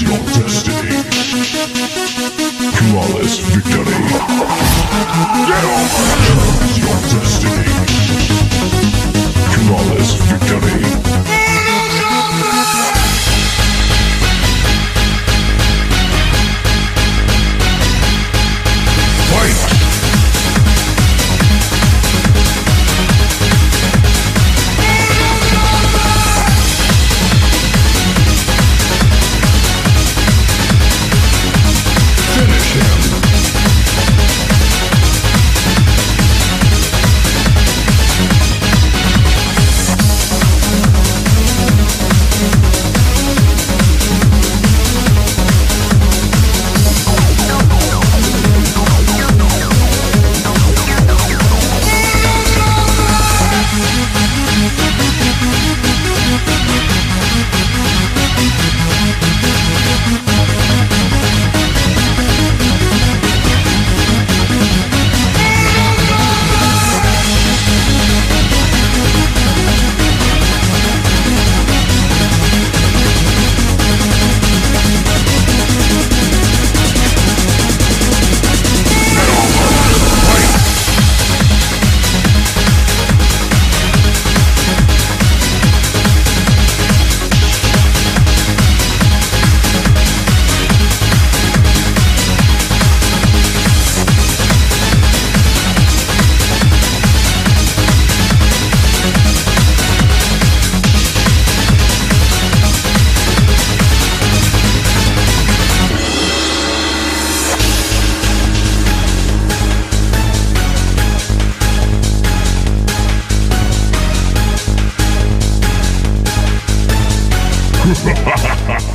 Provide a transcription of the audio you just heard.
Your destiny. Flawless victory. Get over! Choose your destiny. Flawless victory. Ha ha ha ha!